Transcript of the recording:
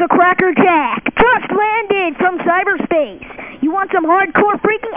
the Cracker Jack, just landed from cyberspace. You want some hardcore freaking